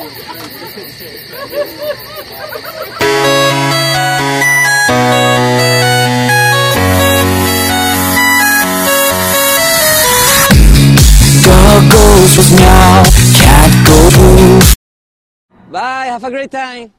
Goggles goes with meow, cat goes. Bye, have a great time.